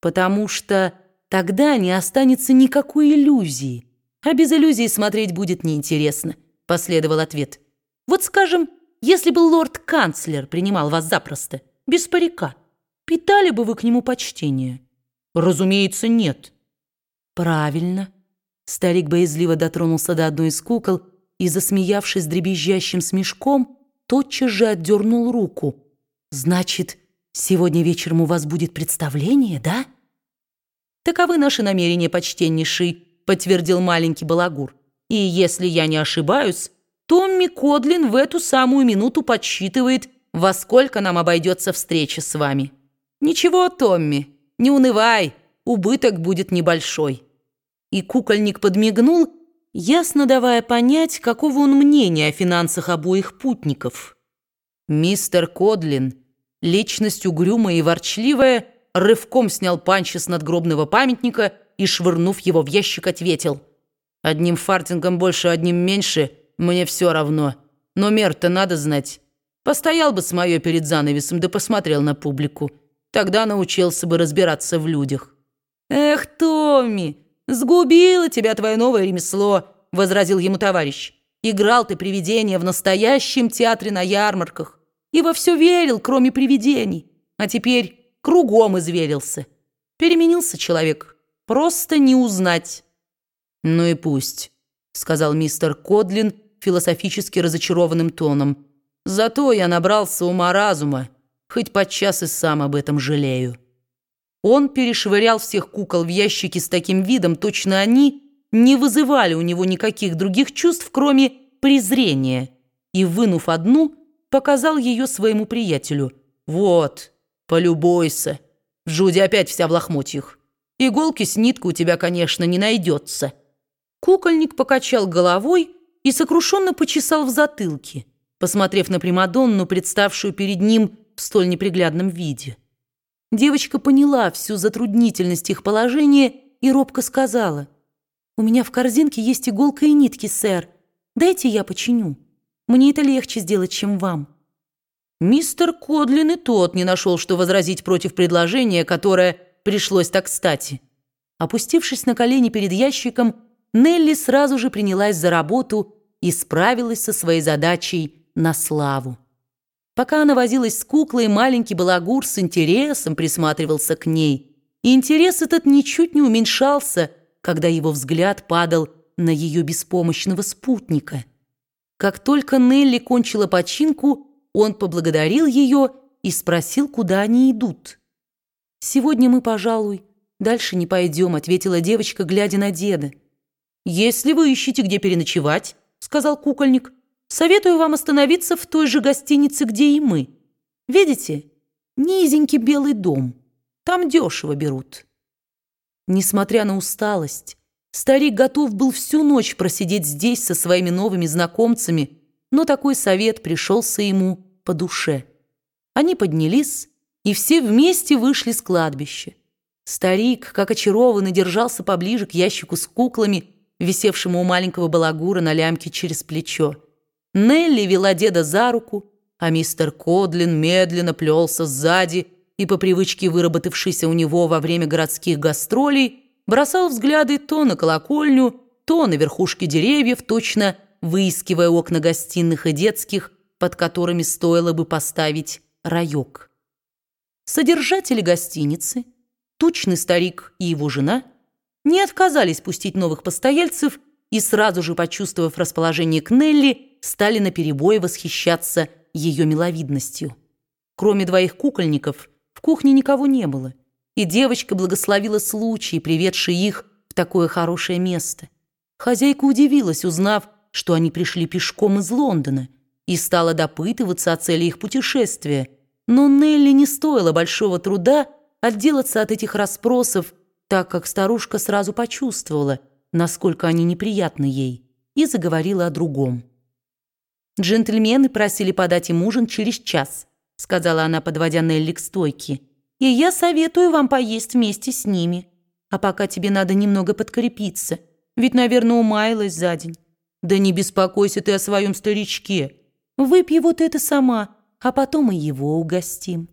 потому что тогда не останется никакой иллюзии, а без иллюзии смотреть будет неинтересно, последовал ответ. Вот скажем, если бы лорд-канцлер принимал вас запросто, без парика, питали бы вы к нему почтение? Разумеется, нет. Правильно. Старик боязливо дотронулся до одной из кукол и, засмеявшись дребезжащим смешком, тотчас же отдернул руку. Значит, сегодня вечером у вас будет представление, да? Таковы наши намерения, почтеннейший, подтвердил маленький балагур. И если я не ошибаюсь, Томми Кодлин в эту самую минуту подсчитывает, во сколько нам обойдется встреча с вами. Ничего, Томми, не унывай, убыток будет небольшой. И кукольник подмигнул, ясно давая понять, какого он мнения о финансах обоих путников. Мистер Кодлин, личность угрюмая и ворчливая, рывком снял панчи с надгробного памятника и, швырнув его в ящик, ответил. «Одним фартингом больше, одним меньше – мне все равно. Но мер-то надо знать. Постоял бы с моё перед занавесом, да посмотрел на публику. Тогда научился бы разбираться в людях. «Эх, Томми, сгубило тебя твое новое ремесло», — возразил ему товарищ. «Играл ты привидения в настоящем театре на ярмарках и во все верил, кроме привидений, а теперь кругом изверился. Переменился человек, просто не узнать». «Ну и пусть», — сказал мистер Кодлин, — философически разочарованным тоном. «Зато я набрался ума-разума, хоть подчас и сам об этом жалею». Он перешвырял всех кукол в ящики с таким видом, точно они не вызывали у него никаких других чувств, кроме презрения, и, вынув одну, показал ее своему приятелю. «Вот, полюбуйся. Джуди опять вся в лохмотьях. Иголки с ниткой у тебя, конечно, не найдется». Кукольник покачал головой и сокрушенно почесал в затылке, посмотрев на Примадонну, представшую перед ним в столь неприглядном виде. Девочка поняла всю затруднительность их положения и робко сказала, «У меня в корзинке есть иголка и нитки, сэр. Дайте я починю. Мне это легче сделать, чем вам». Мистер Кодлин и тот не нашел, что возразить против предложения, которое пришлось так кстати. Опустившись на колени перед ящиком, Нелли сразу же принялась за работу и справилась со своей задачей на славу. Пока она возилась с куклой, маленький балагур с интересом присматривался к ней. И интерес этот ничуть не уменьшался, когда его взгляд падал на ее беспомощного спутника. Как только Нелли кончила починку, он поблагодарил ее и спросил, куда они идут. «Сегодня мы, пожалуй, дальше не пойдем», — ответила девочка, глядя на деда. «Если вы ищете, где переночевать», — сказал кукольник, «советую вам остановиться в той же гостинице, где и мы. Видите, низенький белый дом. Там дешево берут». Несмотря на усталость, старик готов был всю ночь просидеть здесь со своими новыми знакомцами, но такой совет пришелся ему по душе. Они поднялись и все вместе вышли с кладбища. Старик, как очарованный, держался поближе к ящику с куклами, висевшему у маленького балагура на лямке через плечо. Нелли вела деда за руку, а мистер Кодлин медленно плелся сзади и, по привычке выработавшейся у него во время городских гастролей, бросал взгляды то на колокольню, то на верхушки деревьев, точно выискивая окна гостиных и детских, под которыми стоило бы поставить райок. Содержатели гостиницы, тучный старик и его жена – не отказались пустить новых постояльцев и, сразу же почувствовав расположение к Нелли, стали наперебой восхищаться ее миловидностью. Кроме двоих кукольников, в кухне никого не было, и девочка благословила случай, приведший их в такое хорошее место. Хозяйка удивилась, узнав, что они пришли пешком из Лондона, и стала допытываться о цели их путешествия. Но Нелли не стоило большого труда отделаться от этих расспросов так как старушка сразу почувствовала, насколько они неприятны ей, и заговорила о другом. «Джентльмены просили подать им ужин через час», сказала она, подводя Нелли к стойке. «И я советую вам поесть вместе с ними. А пока тебе надо немного подкрепиться, ведь, наверное, умаялась за день. Да не беспокойся ты о своем старичке. Выпей вот это сама, а потом и его угостим».